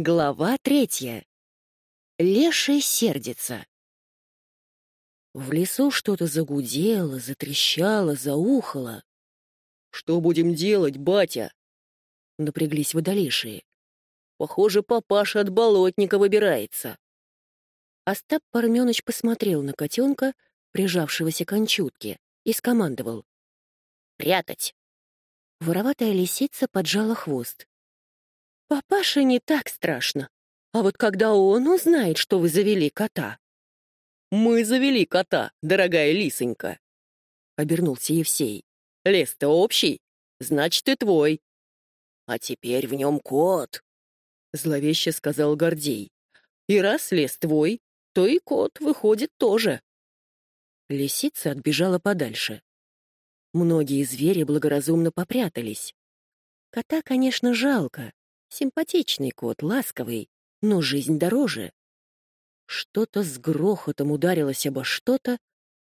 Глава третья. Леший сердится. В лесу что-то загудело, затрещало, заухало. «Что будем делать, батя?» — напряглись водолешие. «Похоже, папаша от болотника выбирается». Остап Парменыч посмотрел на котенка, прижавшегося к анчутке, и скомандовал. «Прятать!» Вороватая лисица поджала хвост. «Папаше не так страшно. А вот когда он узнает, что вы завели кота...» «Мы завели кота, дорогая лисонька!» — обернулся Евсей. «Лес-то общий, значит, и твой». «А теперь в нем кот», — зловеще сказал Гордей. «И раз лес твой, то и кот выходит тоже». Лисица отбежала подальше. Многие звери благоразумно попрятались. Кота, конечно, жалко. Симпатичный кот, ласковый, но жизнь дороже. Что-то с грохотом ударилось обо что-то,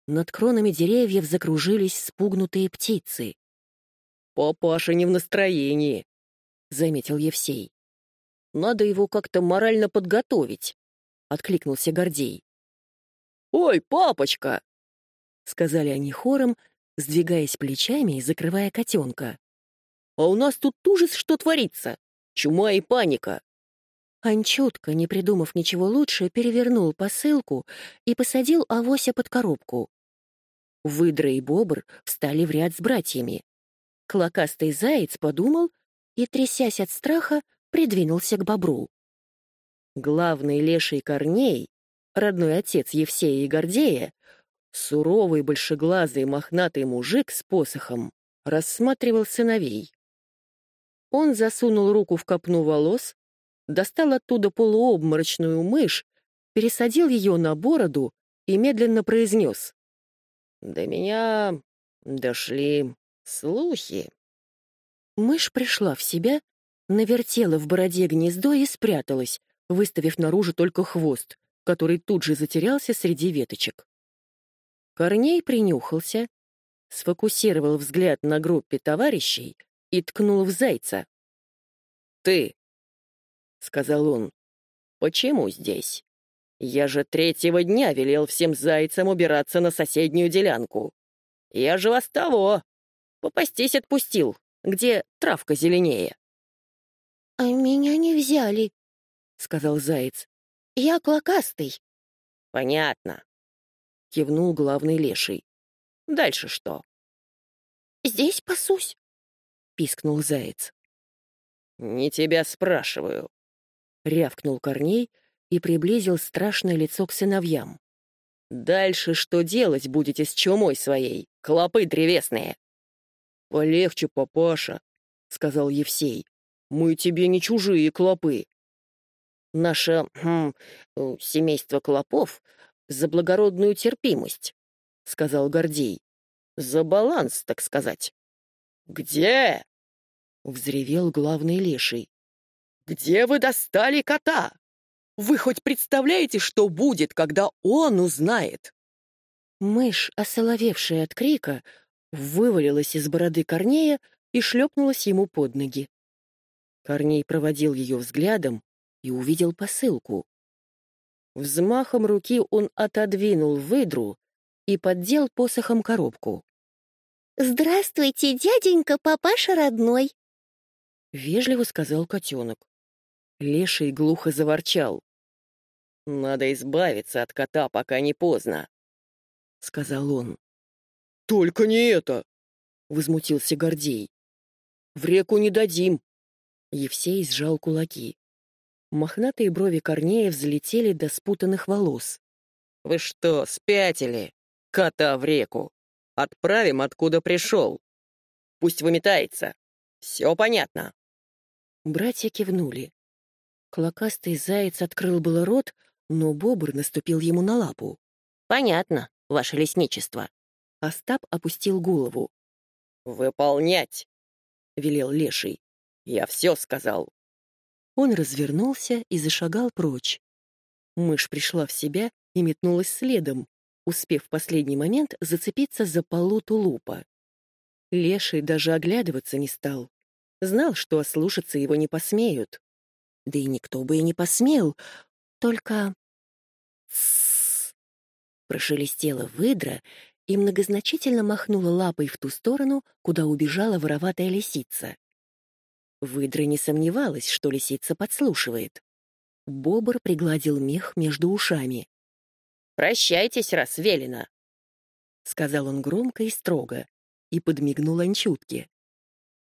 над кронами деревьев закружились спугнутые птицы. «Папаша не в настроении», — заметил Евсей. «Надо его как-то морально подготовить», — откликнулся Гордей. «Ой, папочка!» — сказали они хором, сдвигаясь плечами и закрывая котенка. «А у нас тут ужас, что творится! Чума и паника!» Анчутка, не придумав ничего лучше, перевернул посылку и посадил авося под коробку. Выдра и бобр встали в ряд с братьями. Клокастый заяц подумал и, трясясь от страха, придвинулся к бобру. Главный леший Корней, родной отец Евсея и Гордея, Суровый, большеглазый, мохнатый мужик с посохом рассматривал сыновей. Он засунул руку в копну волос, достал оттуда полуобморочную мышь, пересадил ее на бороду и медленно произнес. «До меня дошли слухи». Мышь пришла в себя, навертела в бороде гнездо и спряталась, выставив наружу только хвост, который тут же затерялся среди веточек. Корней принюхался, сфокусировал взгляд на группе товарищей и ткнул в зайца. «Ты», — сказал он, — «почему здесь? Я же третьего дня велел всем зайцам убираться на соседнюю делянку. Я же вас того, попастись отпустил, где травка зеленее». «А меня не взяли», — сказал заяц. «Я клокастый». «Понятно. — кивнул главный леший. «Дальше что?» «Здесь пасусь», — пискнул заяц. «Не тебя спрашиваю», — рявкнул Корней и приблизил страшное лицо к сыновьям. «Дальше что делать будете с чумой своей, клопы древесные?» «Полегче, папаша», — сказал Евсей. «Мы тебе не чужие клопы». «Наше хм, э, семейство клопов за благородную терпимость», — сказал Гордей. «За баланс, так сказать». «Где?» — взревел главный леший. «Где вы достали кота? Вы хоть представляете, что будет, когда он узнает?» Мышь, осоловевшая от крика, вывалилась из бороды Корнея и шлепнулась ему под ноги. Корней проводил ее взглядом и увидел посылку. Взмахом руки он отодвинул выдру и поддел посохом коробку. «Здравствуйте, дяденька, папаша родной!» — вежливо сказал котенок. Леший глухо заворчал. «Надо избавиться от кота, пока не поздно», — сказал он. «Только не это!» — возмутился Гордей. «В реку не дадим!» Евсей сжал кулаки. Мохнатые брови Корнея взлетели до спутанных волос. «Вы что, спятили? Кота в реку! Отправим, откуда пришел! Пусть выметается! Все понятно!» Братья кивнули. Клокастый заяц открыл было рот, но бобр наступил ему на лапу. «Понятно, ваше лесничество». Остап опустил голову. «Выполнять!» — велел Леший. «Я все сказал. Он развернулся и зашагал прочь. Мышь пришла в себя и метнулась следом, успев в последний момент зацепиться за полу тулупа. Леший даже оглядываться не стал. Знал, что ослушаться его не посмеют. Да и никто бы и не посмел. Только... Тссс! Прошелестела выдра и многозначительно махнула лапой в ту сторону, куда убежала вороватая лисица. Выдра не сомневалась, что лисица подслушивает. Бобр пригладил мех между ушами. «Прощайтесь, раз велено!» — сказал он громко и строго и подмигнул Анчутке.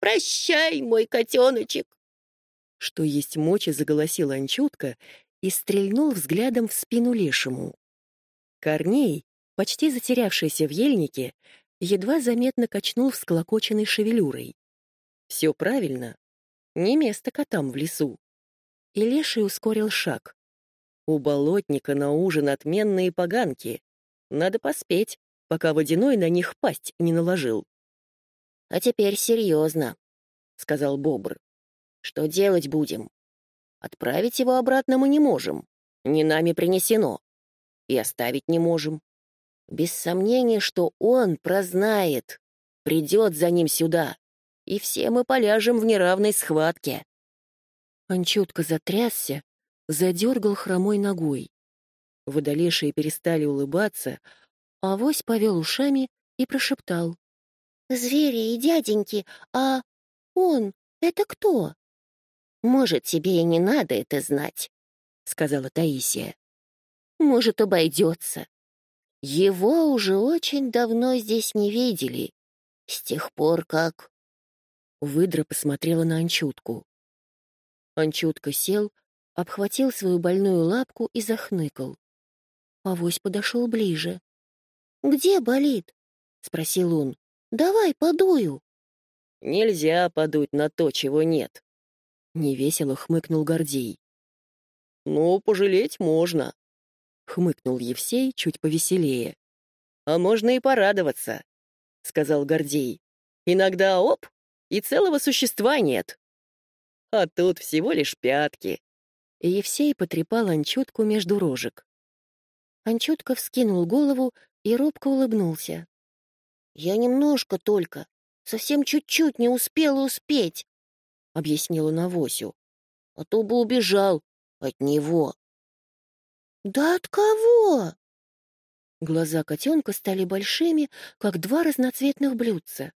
«Прощай, мой котеночек!» Что есть мочи, заголосила Анчутка и стрельнул взглядом в спину лешему. Корней, почти затерявшийся в ельнике, едва заметно качнул всклокоченной шевелюрой. Все правильно. Не место котам в лесу. И леший ускорил шаг. У болотника на ужин отменные поганки. Надо поспеть, пока водяной на них пасть не наложил. — А теперь серьезно, — сказал Бобр. — Что делать будем? Отправить его обратно мы не можем. Не нами принесено. И оставить не можем. Без сомнения, что он прознает, придет за ним сюда, и все мы поляжем в неравной схватке. Он чутко затрясся, задергал хромой ногой. Водолешие перестали улыбаться, а вось повел ушами и прошептал. «Звери и дяденьки, а он — это кто?» «Может, тебе и не надо это знать», — сказала Таисия. «Может, обойдется. Его уже очень давно здесь не видели, с тех пор как...» Выдра посмотрела на Анчутку. Анчутка сел, обхватил свою больную лапку и захныкал. Авось подошел ближе. «Где болит?» — спросил он. «Давай подую». «Нельзя подуть на то, чего нет», — невесело хмыкнул Гордей. «Ну, пожалеть можно», — хмыкнул Евсей чуть повеселее. «А можно и порадоваться», — сказал Гордей. «Иногда оп, и целого существа нет. А тут всего лишь пятки». И Евсей потрепал Анчутку между рожек. Анчутка вскинул голову и робко улыбнулся. «Я немножко только, совсем чуть-чуть не успела успеть», — объяснила Навосю. «А то бы убежал от него». «Да от кого?» Глаза котенка стали большими, как два разноцветных блюдца.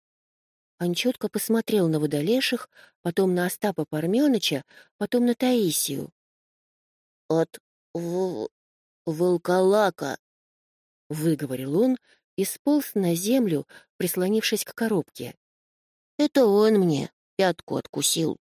Анчутка посмотрел на водолеших, потом на Остапа Парменыча, потом на Таисию. «От в... волколака», — выговорил он и сполз на землю, прислонившись к коробке. «Это он мне пятку откусил».